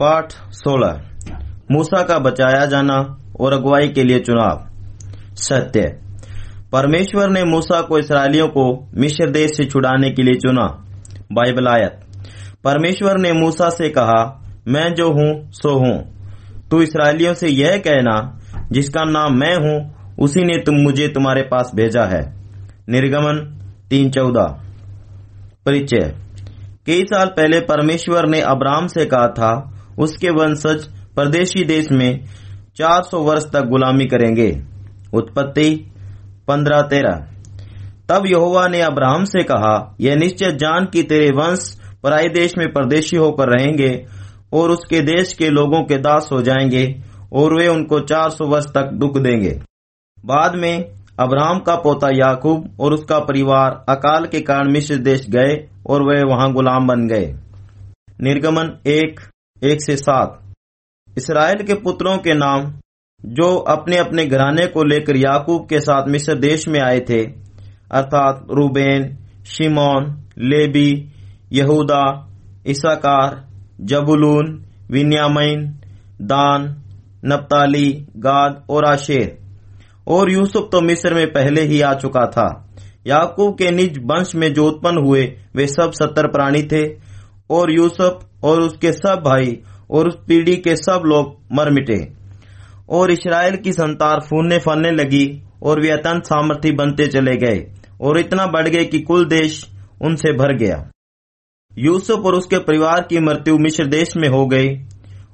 पाठ 16 मूसा का बचाया जाना और अगुवाई के लिए चुनाव। सत्य। परमेश्वर ने मूसा को इसराइलियों को मिश्र देश से छुड़ाने के लिए चुना। बाइबल आयत। परमेश्वर ने मूसा से कहा, मैं जो हूँ, सो हूँ। तू इसराइलियों से यह कहना, जिसका नाम मैं हूँ, उसी ने तुम मुझे तुम्हारे पास भेजा है। निर्गमन तीन चौदह। परिचय। कई साल पहले परमेश्वर ने अब्राम से कहा था उसके वंशज परदेशी देश में 400 वर्ष तक गुलामी करेंगे। उत्पत्ति पंद्रह तेरह। तब यहोवा ने अब्राहम से कहा, यह निश्चय जान कि तेरे वंश पराई देश में परदेशी होकर रहेंगे और उसके देश के लोगों के दास हो जाएँगे और वे उनको 400 वर्ष तक दुख देंगे। बाद में अब्राहम का पोता याकूब और उसका परिवार अकाल के कारण मिश्र देश गए और वे वहाँ गुलाम बन गए। निर्गमन एक एक से सात। इसराइल के पुत्रों के नाम, जो अपने अपने घराने को लेकर याकूब के साथ मिस्र देश में आए थे, अर्थात रूबेन, शिमोन, लेबी, यहूदा इसाकार जबुलून विन्यामीन दान, नप्ताली, गाद और आशेर। और यूसुफ तो मिस्र में पहले ही आ चुका था। याकूब के निज वंश में जो उत्पन्न हुए, वे सब सत्तर प्राणी थे और यूसुफ और उसके सब भाई और उस पीढ़ी के सब लोग मर मिटे। और इसराइल की संतार फूलने फलने लगी और वे अत्यंत सामर्थ्य बनते चले गए और इतना बढ़ गए कि कुल देश उनसे भर गया। यूसुफ और उसके परिवार की मृत्यु मिश्र देश में हो गई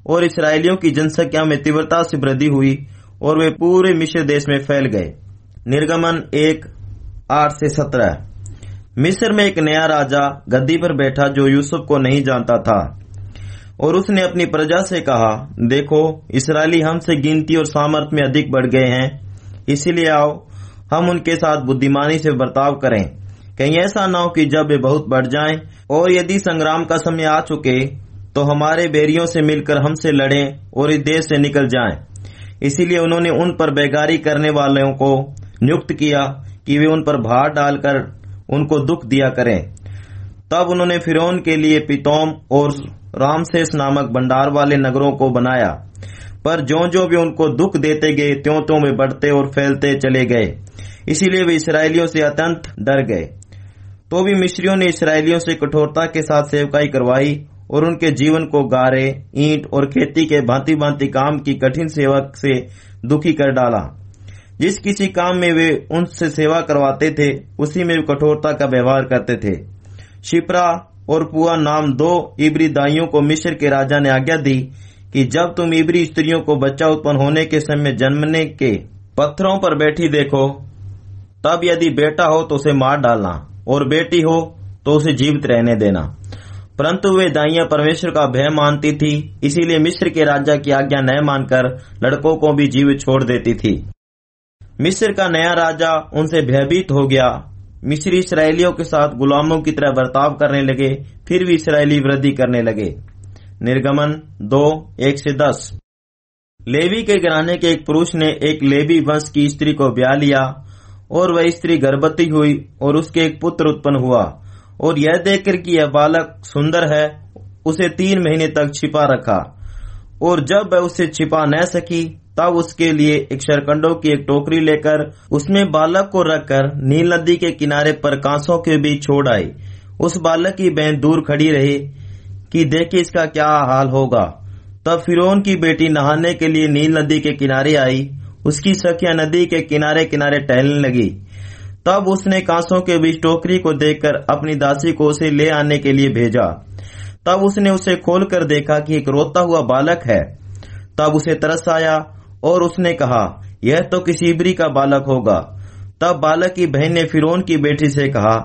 और इसराइलियों की जनसंख्या में तीव्रता से वृद्धि हुई और वे पूरे मिश्र देश में फैल गए। निर्गमन एक आठ से सत्रह। मिस्र में एक नया राजा गद्दी पर बैठा जो यूसुफ को नहीं जानता था। और उसने अपनी प्रजा से कहा, देखो, इसराइली हमसे गिनती और सामर्थ्य में अधिक बढ़ गए हैं। इसीलिए आओ, हम उनके साथ बुद्धिमानी से बर्ताव करें। कहीं ऐसा न हो कि जब वे बहुत बढ़ जाएँ और यदि संग्राम का समय आ चुके तो हमारे बेरियों से मिलकर हमसे लड़ें और इस देश से निकल जाएँ। इसीलिए उन्होंने उन पर बेगारी करने वालों को नियुक्त किया कि वे उन पर भार डालकर उनको दुख दिया करें। तब उन्होंने फिरौन के लिए पितोम और रामसेस नामक भंडार वाले नगरों को बनाया। पर जो जो भी उनको दुख देते गए त्यों त्यों में बढ़ते और फैलते चले गए। इसीलिए वे इसराइलियों से अत्यंत डर गए। तो भी मिश्रियों ने इसराइलियों से कठोरता के साथ सेवकाई करवाई और उनके जीवन को गारे, ईंट और खेती के भांति भांति काम की कठिन सेवा से दुखी कर डाला। जिस किसी काम में वे उनसे सेवा करवाते थे, उसी में कठोरता का व्यवहार करते थे। शिप्रा और पुआ नाम दो इबरी दाइयों को मिश्र के राजा ने आज्ञा दी कि जब तुम इबरी स्त्रियों को बच्चा उत्पन्न होने के समय जन्मने के पत्थरों पर बैठी देखो, तब यदि बेटा हो तो उसे मार डालना और बेटी हो तो उसे जीवित रहने देना। परंतु वे दाइया परमेश्वर का भय मानती थी, इसीलिए मिस्र के राजा की आज्ञा न मानकर लड़कों को भी जीवित छोड़ देती थी। मिस्र का नया राजा उनसे भयभीत हो गया। मिस्री इसराइलियों के साथ गुलामों की तरह बर्ताव करने लगे, फिर भी इसराइली वृद्धि करने लगे। निर्गमन दो, एक से दस। लेवी के घराने के एक पुरुष ने एक लेवी वंश की स्त्री को ब्याह लिया, और वह स्त्री गर्भवती हुई, और उसके एक पुत्र उत्पन्न हुआ। और यह देखकर कि यह बालक सुंदर है, उसे तीन महीने तक छिपा रखा। और जब वह उसे छिपा न सकी तब उसके लिए एक शरकंडों की एक टोकरी लेकर उसमें बालक को रखकर नील नदी के किनारे पर कांसों के बीच छोड़ आई। उस बालक की बहन दूर खड़ी रही कि देखे इसका क्या हाल होगा। तब फिरौन की बेटी नहाने के लिए नील नदी के किनारे आई। उसकी सखिया नदी के किनारे किनारे टहलने लगी। तब उसने कांसों के बीच टोकरी को देखकर अपनी दासी को उसे ले आने के लिए भेजा। तब उसने उसे खोलकर देखा कि एक रोता हुआ बालक है। तब उसे तरस आया और उसने कहा, यह तो किसी इबरी का बालक होगा। तब बालक की बहन ने फिरौन की बेटी से कहा,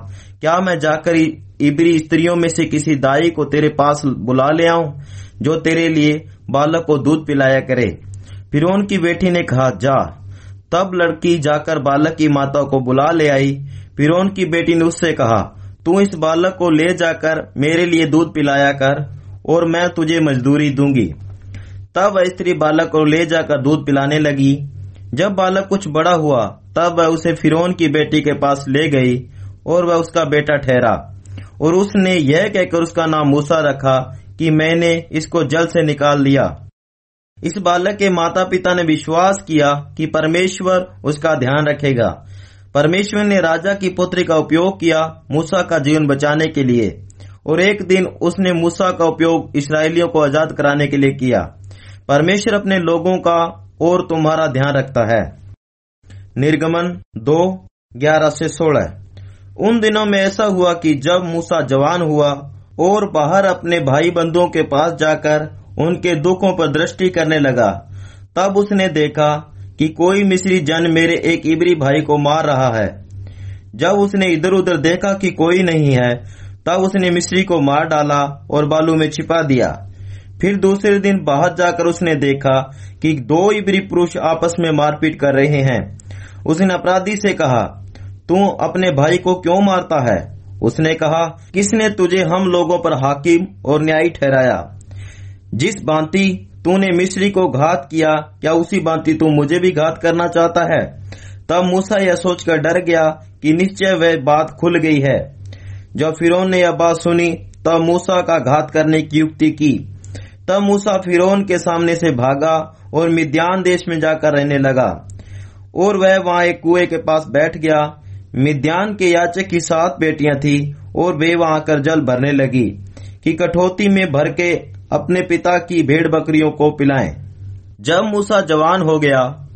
क्या मैं जाकर इबरी स्त्रियों में से किसी दाई को तेरे पास बुला ले आऊँ, जो तेरे लिए बालक को दूध पिलाया करे? फिरौन की बेटी ने कहा, जा। तब लड़की जाकर बालक की माता को बुला ले आई। फिरौन की बेटी ने उससे कहा, तू इस बालक को ले जाकर मेरे लिए दूध पिलाया कर, और मैं तुझे मजदूरी दूँगी। तब वह स्त्री बालक को ले जाकर दूध पिलाने लगी। जब बालक कुछ बड़ा हुआ, तब वह उसे फिरौन की बेटी के पास ले गई और वह उसका बेटा ठहरा। और उसने यह कहकर उसका नाम मूसा रखा कि मैंने इसको जल से निकाल लिया। इस बालक के माता पिता ने विश्वास किया कि परमेश्वर उसका ध्यान रखेगा। परमेश्वर ने राजा की पुत्री का उपयोग किया मूसा का जीवन बचाने के लिए। और एक दिन उसने मूसा का उपयोग इसराइलियों को आज़ाद कराने के लिए किया। परमेश्वर अपने लोगों का और तुम्हारा ध्यान रखता है। निर्गमन दो, ग्यारह से सोलह। उन दिनों में ऐसा हुआ कि जब मूसा जवान हुआ और बाहर अपने भाई बंधुओं के पास जाकर उनके दुखों पर दृष्टि करने लगा, तब उसने देखा कि कोई मिस्री जन मेरे एक इबरी भाई को मार रहा है। जब उसने इधर उधर देखा कि कोई नहीं है, तब उसने मिस्री को मार डाला और बालू में छिपा दिया। फिर दूसरे दिन बाहर जाकर उसने देखा कि दो इबरी पुरुष आपस में मारपीट कर रहे हैं। उसने अपराधी से कहा, तू अपने भाई को क्यों मारता है? उसने कहा, किसने तुझे हम लोगों पर हाकिम और न्यायी ठहराया? जिस भांति तूने मिश्री को घात किया, क्या उसी भांति तू मुझे भी घात करना चाहता है? तब मूसा यह सोचकर डर गया कि निश्चय वह बात खुल गई है। जब फिरौन ने यह बात सुनी, तब मूसा का घात करने की युक्ति की। तब मूसा फिरौन के सामने से भागा और मिद्यान देश में जाकर रहने लगा। और वह वहाँ एक कुएँ के पास बैठ गया। मिद्यान के याचक की सात बेटियाँ थी और वे वहाँ कर जल भरने लगी कि कठौती में भर के अपने पिता की भेड़ बकरियों को पिलाएँ। जब मूसा जवान हो गया,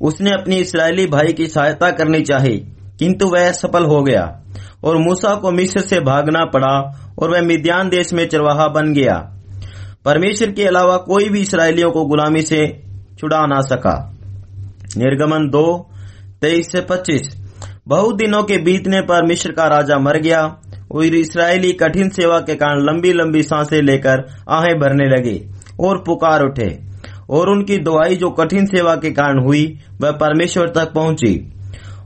उसने अपनी इसराइली भाई की सहायता करनी चाहिए किंतु वह सफल हो गया और मूसा को मिस्र से भागना पड़ा और वह मिद्यान देश में चरवाहा बन गया। परमेश्वर के अलावा कोई भी इसराइलियों को गुलामी से छुड़ा ना सका। निर्गमन दो, तेईस से पच्चीस। बहुत दिनों के बीतने पर मिश्र का राजा मर गया। और इसराइली कठिन सेवा के कारण लंबी लंबी साँसें लेकर आहें भरने लगे और पुकार उठे और उनकी दुआई जो कठिन सेवा के कारण हुई, वह परमेश्वर तक पहुँची।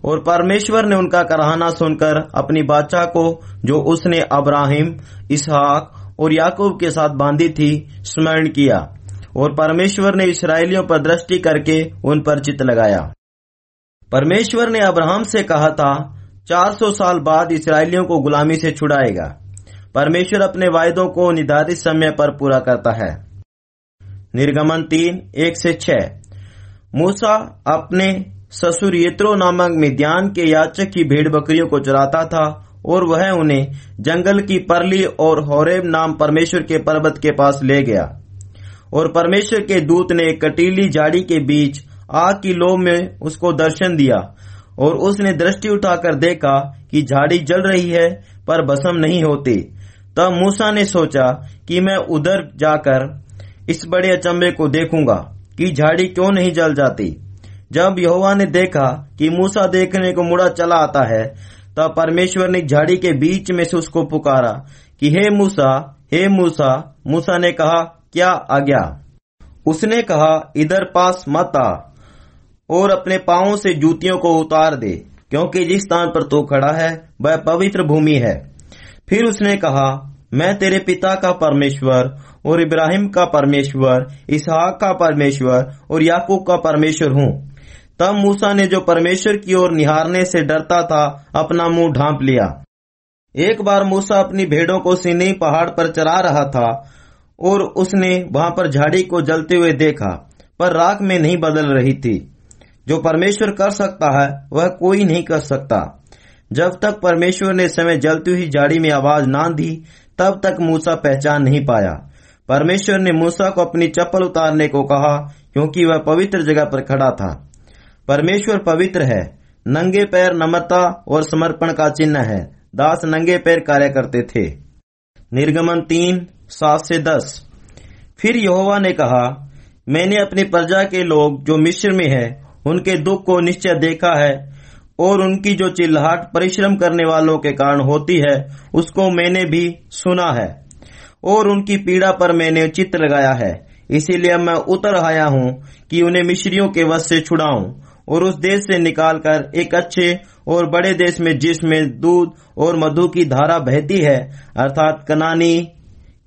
और परमेश्वर ने उनका कराहना सुनकर अपनी बादशाह को, जो उसने अब्राहिम, इसहाक और याकूब के साथ बांधी थी, स्मरण किया। और परमेश्वर ने इसराइलियों पर दृष्टि करके उन पर चित लगाया। परमेश्वर ने अब्राहम से कहा था 400 साल बाद इसराइलियों को गुलामी से छुड़ाएगा। परमेश्वर अपने वायदों को निर्धारित समय पर पूरा करता है। निर्गमन तीन, एक से छह। मूसा अपने ससुर येत्रो नामक मिद्यान के याचक की भेड़ बकरियों को चराता था और वह उन्हें जंगल की परली और होरेब नाम परमेश्वर के पर्वत के पास ले गया। और परमेश्वर के दूत ने कटीली झाड़ी के बीच आग की लो में उसको दर्शन दिया और उसने दृष्टि उठाकर देखा कि झाड़ी जल रही है, पर भसम नहीं होती। तब मूसा ने सोचा कि मैं उधर जाकर इस बड़े अचंबे को देखूँगा कि झाड़ी क्यों नहीं जल जाती। जब यहोवा ने देखा कि मूसा देखने को मुड़ा चला आता है तब परमेश्वर ने झाड़ी के बीच में से उसको पुकारा कि, हे मूसा हे मूसा। मूसा ने कहा, क्या आ गया? उसने कहा, इधर पास मत आ और अपने पाओ से जूतियों को उतार दे, क्योंकि जिस स्थान पर तू तो खड़ा है, वह पवित्र भूमि है। फिर उसने कहा, मैं तेरे पिता का परमेश्वर और इब्राहिम का परमेश्वर, इसहाक का परमेश्वर और याकूब का परमेश्वर हूँ। तब मूसा ने जो परमेश्वर की ओर निहारने से डरता था, अपना मुँह ढांप लिया। एक बार मूसा अपनी भेड़ों को सिनी पहाड़ पर चरा रहा था, और उसने वहाँ पर झाड़ी को जलते हुए देखा, पर राख में नहीं बदल रही थी। जो परमेश्वर कर सकता है, वह कोई नहीं कर सकता। जब तक परमेश्वर ने समय जलती हुई झाड़ी में आवाज़ ना दी, तब तक मूसा पहचान नहीं पाया। परमेश्वर ने मूसा को अपनी चप्पल उतारने को कहा, क्योंकि वह पवित्र जगह पर खड़ा था। परमेश्वर पवित्र है। नंगे पैर नम्रता और समर्पण का चिन्ह है। दास नंगे पैर कार्य करते थे। निर्गमन तीन, सात से दस। फिर यहोवा ने कहा, मैंने अपनी प्रजा के लोग जो मिश्र में है, उनके दुख को निश्चय देखा है और उनकी जो चिल्लाहट परिश्रम करने वालों के कारण होती है, उसको मैंने भी सुना है और उनकी पीड़ा पर मैंने चित्त लगाया है। इसीलिए मैं उतर आया हूँ कि उन्हें मिश्रियों के वश से छुड़ाऊं। और उस देश से निकालकर एक अच्छे और बड़े देश में जिसमें दूध और मधु की धारा बहती है, अर्थात कनानी,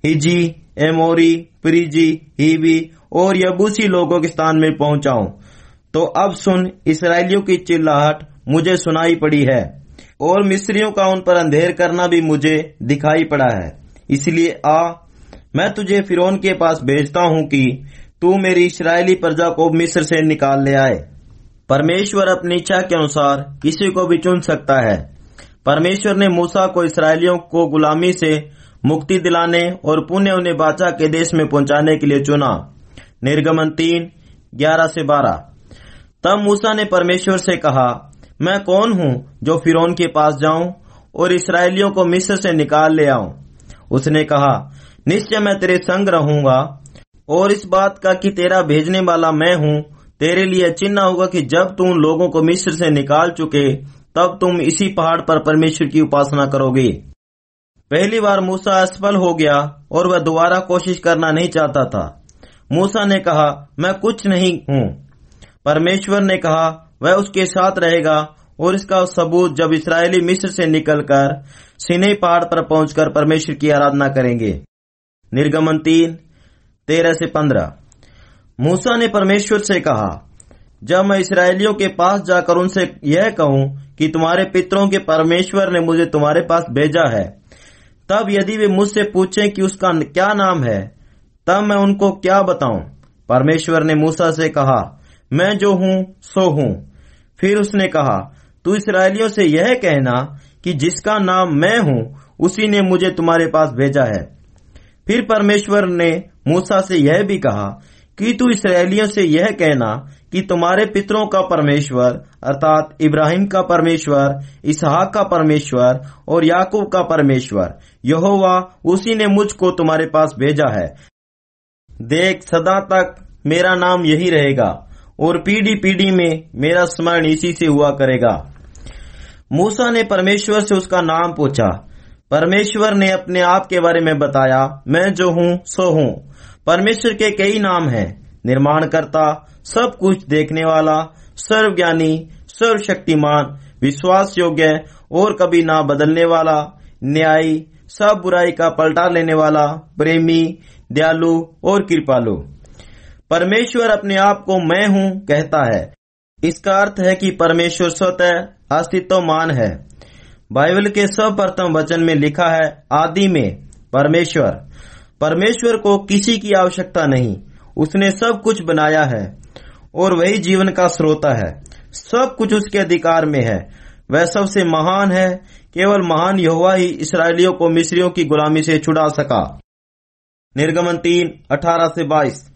हिजी, एमोरी, प्रीजी, हीवी और यबूसी लोगों के स्थान में पहुंचाऊं। तो अब सुन, इसराइलियों की चिल्लाहट मुझे सुनाई पड़ी है और मिस्रियों का उन पर अंधेर करना भी मुझे दिखाई पड़ा है। इसलिए आ, मैं तुझे फिरौन के पास भेजता हूँ कि तू मेरी इसराइली प्रजा को मिस्र से निकाल ले आए। परमेश्वर अपनी इच्छा के अनुसार किसी को भी चुन सकता है। परमेश्वर ने मूसा को इसराइलियों को गुलामी से मुक्ति दिलाने और पुण्य उन्हें बाचा के देश में पहुँचाने के लिए चुना। निर्गमन तीन, ग्यारह से बारह। तब मूसा ने परमेश्वर से कहा, मैं कौन हूँ जो फिरौन के पास जाऊँ और इसराइलियों को मिस्र से निकाल ले आऊँ? उसने कहा, निश्चय मैं तेरे संग रहूँगा और इस बात का कि तेरा भेजने वाला मैं हूँ तेरे लिए चिन्ह होगा कि जब तुम लोगों को मिस्र से निकाल चुके, तब तुम इसी पहाड़ पर परमेश्वर की उपासना करोगे। पहली बार मूसा असफल हो गया और वह दोबारा कोशिश करना नहीं चाहता था। मूसा ने कहा, मैं कुछ नहीं हूँ। परमेश्वर ने कहा, वह उसके साथ रहेगा और इसका सबूत जब इसराइली मिस्र से निकलकर सिने पहाड़ पर पहुंचकर परमेश्वर की आराधना करेंगे। निर्गमन तीन, तेरह से पंद्रह। मूसा ने परमेश्वर से कहा, जब मैं इसराइलियों के पास जाकर उनसे यह कहूँ कि तुम्हारे पितरों के परमेश्वर ने मुझे तुम्हारे पास भेजा है, तब यदि वे मुझसे पूछें कि उसका क्या नाम है, तब मैं उनको क्या बताऊँ? परमेश्वर ने मूसा से कहा, मैं जो हूँ, सो हूँ। फिर उसने कहा, तू इसराइलियों से यह कहना कि जिसका नाम मैं हूँ, उसी ने मुझे तुम्हारे पास भेजा है। फिर परमेश्वर ने मूसा से यह भी कहा कि तू इसराइलियों से यह कहना कि तुम्हारे पितरों का परमेश्वर, अर्थात इब्राहिम का परमेश्वर, इसहाक का परमेश्वर और याकूब का परमेश्वर, यहोवा उसी ने मुझको तुम्हारे पास भेजा है। देख, सदा तक मेरा नाम यही रहेगा और पीढ़ी पीढ़ी में मेरा स्मरण इसी से हुआ करेगा। मूसा ने परमेश्वर से उसका नाम पूछा। परमेश्वर ने अपने आप के बारे में बताया, मैं जो हूँ, सो हूँ। परमेश्वर के कई नाम हैं। निर्माणकर्ता, सब कुछ देखने वाला, सर्वज्ञानी, सर्वशक्तिमान विश्वास योग्य और कभी ना बदलने वाला, न्यायी, सब बुराई का पलटा लेने वाला, प्रेमी, दयालु और कृपालु। परमेश्वर अपने आप को मैं हूँ कहता है। इसका अर्थ है कि परमेश्वर स्वतः अस्तित्वमान है। बाइबल के प्रथम वचन में लिखा है, आदि में, परमेश्वर। परमेश्वर को किसी की आवश्यकता नहीं। उसने सब कुछ बनाया है और वही जीवन का स्रोता है। सब कुछ उसके अधिकार में है। वह सबसे महान है। केवल महान यहोवा ही इसराइलियों को मिस्रियों की गुलामी से छुड़ा सका। निर्गमन तीन, अठारह से बाईस।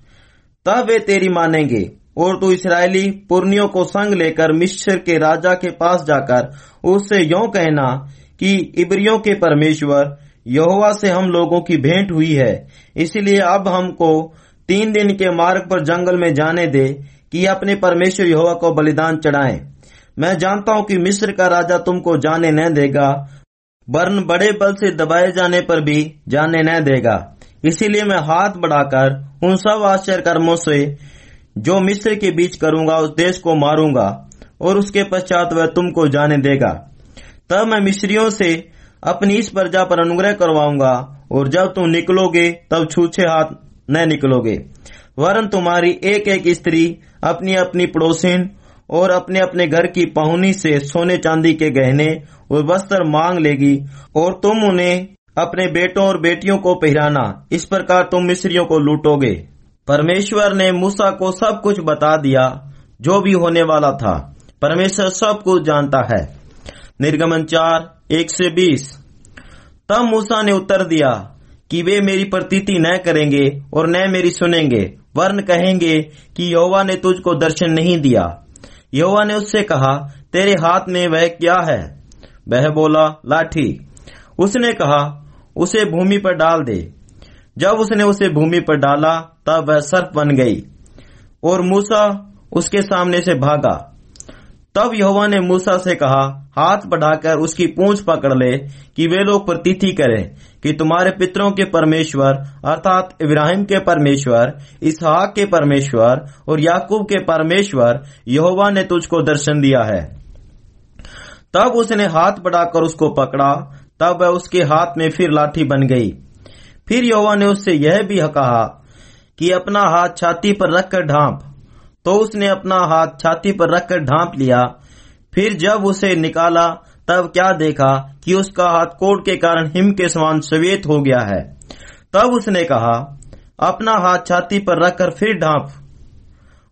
तब वे तेरी मानेंगे और तू इसराइली पुर्नियों को संग लेकर मिश्र के राजा के पास जाकर उससे यो कहना कि इब्रियों के परमेश्वर यहोवा से हम लोगों की भेंट हुई है। इसलिए अब हमको तीन दिन के मार्ग पर जंगल में जाने दे कि अपने परमेश्वर यहोवा को बलिदान चढ़ाएँ। मैं जानता हूँ कि मिस्र का राजा तुमको जाने न देगा वर्ण बड़े बल से दबाए जाने पर भी जाने न देगा। इसीलिए मैं हाथ बढ़ाकर उन सब आश्चर्य कर्मों से जो मिस्र के बीच करूँगा, उस देश को मारूँगा और उसके पश्चात वह तुमको जाने देगा। तब मैं मिस्रियों से अपनी इस प्रजा पर अनुग्रह करवाऊँगा, और जब तुम निकलोगे, तब छूछे हाथ न निकलोगे। वरन तुम्हारी एक एक स्त्री अपनी अपनी पड़ोसिन, और अपने अपने घर की पहुनी से सोने चांदी के गहने और वस्त्र मांग लेगी, और तुम उन्हें अपने बेटों और बेटियों को पहराना। इस प्रकार तुम मिस्रियों को लूटोगे। परमेश्वर ने मूसा को सब कुछ बता दिया, जो भी होने वाला था। परमेश्वर सब कुछ जानता है। निर्गमन चार, एक से बीस। तब मूसा ने उत्तर दिया कि वे मेरी प्रतीति न करेंगे और न मेरी सुनेंगे वर्ण कहेंगे कि यहोवा ने तुझको दर्शन नहीं दिया। यहोवा ने उससे कहा, तेरे हाथ में वह क्या है? वह बोला, लाठी। उसने कहा, उसे भूमि पर डाल दे। जब उसने उसे भूमि पर डाला, तब वह सर्प बन गई और मूसा उसके सामने से भागा। तब यहोवा ने मूसा से कहा, हाथ बढ़ाकर उसकी पूंछ पकड़ ले कि वे लोग प्रतीति करें कि तुम्हारे पितरों के परमेश्वर, अर्थात इब्राहिम के परमेश्वर, इसहाक के परमेश्वर और याकूब के परमेश्वर, यहोवा ने तुझको दर्शन दिया है। तब उसने हाथ बढ़ाकर उसको पकड़ा, तब वह उसके हाथ में फिर लाठी बन गई। फिर यौवा ने उससे यह भी कहा कि अपना हाथ छाती पर रखकर ढांप तो उसने अपना हाथ छाती पर रखकर ढांप लिया। फिर जब उसे निकाला, तब क्या देखा कि उसका हाथ कोट के कारण हिम के समान सवेत हो गया है। तब उसने कहा, अपना हाथ छाती पर रखकर फिर ढांप।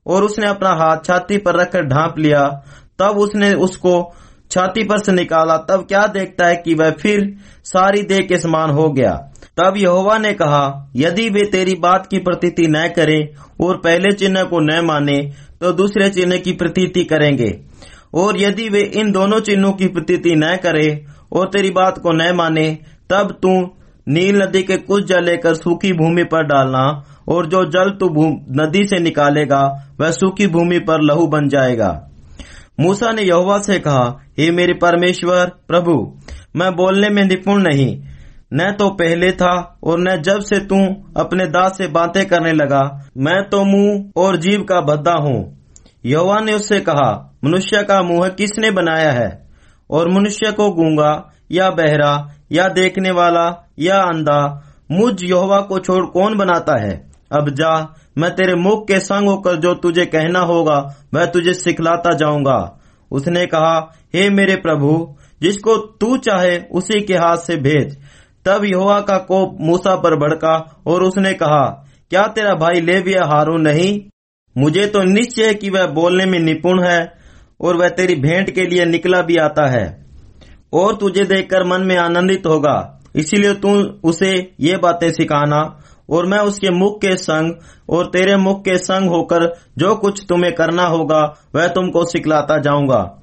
और उसने अपना हाथ छाती पर रखकर ढांप लिया। तब उसने उसको छाती पर से निकाला, तब क्या देखता है कि वह फिर सारी देह के समान हो गया। तब यहोवा ने कहा, यदि वे तेरी बात की प्रतीति न करें और पहले चिन्ह को न माने तो दूसरे चिन्ह की प्रतीति करेंगे। और यदि वे इन दोनों चिन्हों की प्रतीति न करे और तेरी बात को न माने, तब तू नील नदी के कुछ जल लेकर सूखी भूमि पर डालना, और जो जल तू नदी से निकालेगा, वह सूखी भूमि पर लहू बन जाएगा। मूसा ने यहोवा से कहा, हे मेरे परमेश्वर, प्रभु, मैं बोलने में निपुण नहीं। न तो पहले था और न जब से तू अपने दास से बातें करने लगा, मैं तो मुँह और जीव का भद्दा हूँ। यहोवा ने उससे कहा, मनुष्य का मुँह किसने बनाया है? और मनुष्य को गूँगा, या बहरा, या देखने वाला, या अंधा, मुझ यहोवा को छोड़ कौन बनाता है? अब जा मैं तेरे मुख के संग होकर जो तुझे कहना होगा, वह तुझे सिखलाता जाऊँगा। उसने कहा, हे मेरे प्रभु, जिसको तू चाहे उसी के हाथ से भेज। तब यहोवा का कोप मूसा पर भड़का और उसने कहा, क्या तेरा भाई लेविया हारू नहीं? मुझे तो निश्चय है कि वह बोलने में निपुण है और वह तेरी भेंट के लिए निकला भी आता है। और तुझे देखकर मन में आनंदित होगा, इसीलिए तू उसे ये बातें सिखाना। और मैं उसके मुख के संग और तेरे मुख के संग होकर जो कुछ तुम्हें करना होगा, वह तुमको सिखलाता जाऊँगा।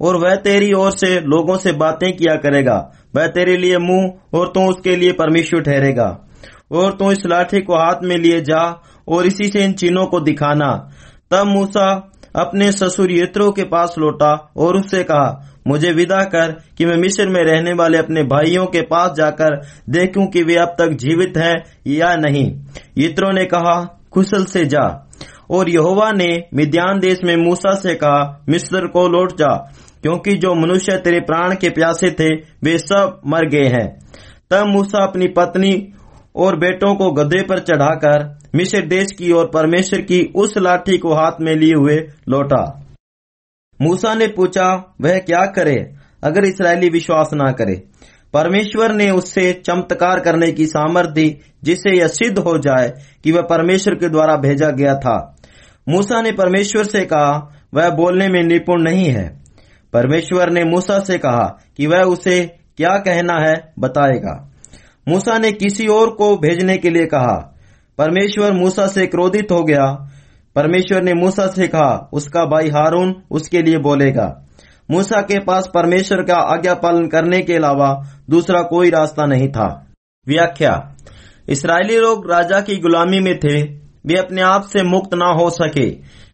और वह तेरी ओर से लोगों से बातें किया करेगा। वह तेरे लिए मुँह और तू उसके लिए परमेश्वर ठहरेगा। और तू इस लाठी को हाथ में लिए जा और इसी से इन चिन्हों को दिखाना। तब मूसा अपने ससुर यत्रो के पास लौटा और उससे कहा, मुझे विदा कर कि मैं मिस्र में रहने वाले अपने भाइयों के पास जाकर देखूँ कि वे अब तक जीवित हैं या नहीं। यत्रो ने कहा, कुशल से जा। और यहोवा ने मिद्यान देश में मूसा से कहा, मिस्र को लौट जा, क्योंकि जो मनुष्य तेरे प्राण के प्यासे थे, वे सब मर गए हैं। तब मूसा अपनी पत्नी और बेटों को गधे पर चढ़ाकर मिस्र देश की और परमेश्वर की उस लाठी को हाथ में लिए हुए लौटा। मूसा ने पूछा, वह क्या करे अगर इसराइली विश्वास ना करे? परमेश्वर ने उससे चमत्कार करने की सामर्थ्य दी, जिससे यह सिद्ध हो जाए कि वह परमेश्वर के द्वारा भेजा गया था। मूसा ने परमेश्वर से कहा, वह बोलने में निपुण नहीं है। परमेश्वर ने मूसा से कहा कि वह उसे क्या कहना है बताएगा। मूसा ने किसी और को भेजने के लिए कहा परमेश्वर मूसा से क्रोधित हो गया। परमेश्वर ने मूसा से कहा, उसका भाई हारून उसके लिए बोलेगा। मूसा के पास परमेश्वर का आज्ञा पालन करने के अलावा दूसरा कोई रास्ता नहीं था। व्याख्या, इसराइली लोग राजा की गुलामी में थे। वे अपने आप से मुक्त न हो सके।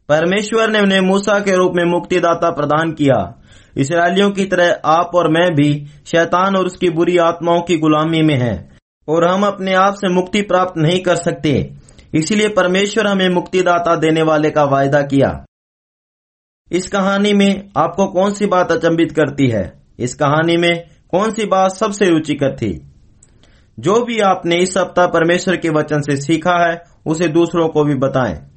परमेश्वर ने उन्हें मूसा के रूप में मुक्तिदाता प्रदान किया। इसराइलियों की तरह आप और मैं भी शैतान और उसकी बुरी आत्माओं की गुलामी में हैं। और हम अपने आप से मुक्ति प्राप्त नहीं कर सकते। इसलिए परमेश्वर हमें मुक्तिदाता देने वाले का वायदा किया। इस कहानी में आपको कौन सी बात अचंबित करती है? इस कहानी में कौन सी बात सबसे रुचिकर थी? जो भी आपने इस सप्ताह परमेश्वर के वचन से सीखा है, उसे दूसरों को भी बताएँ।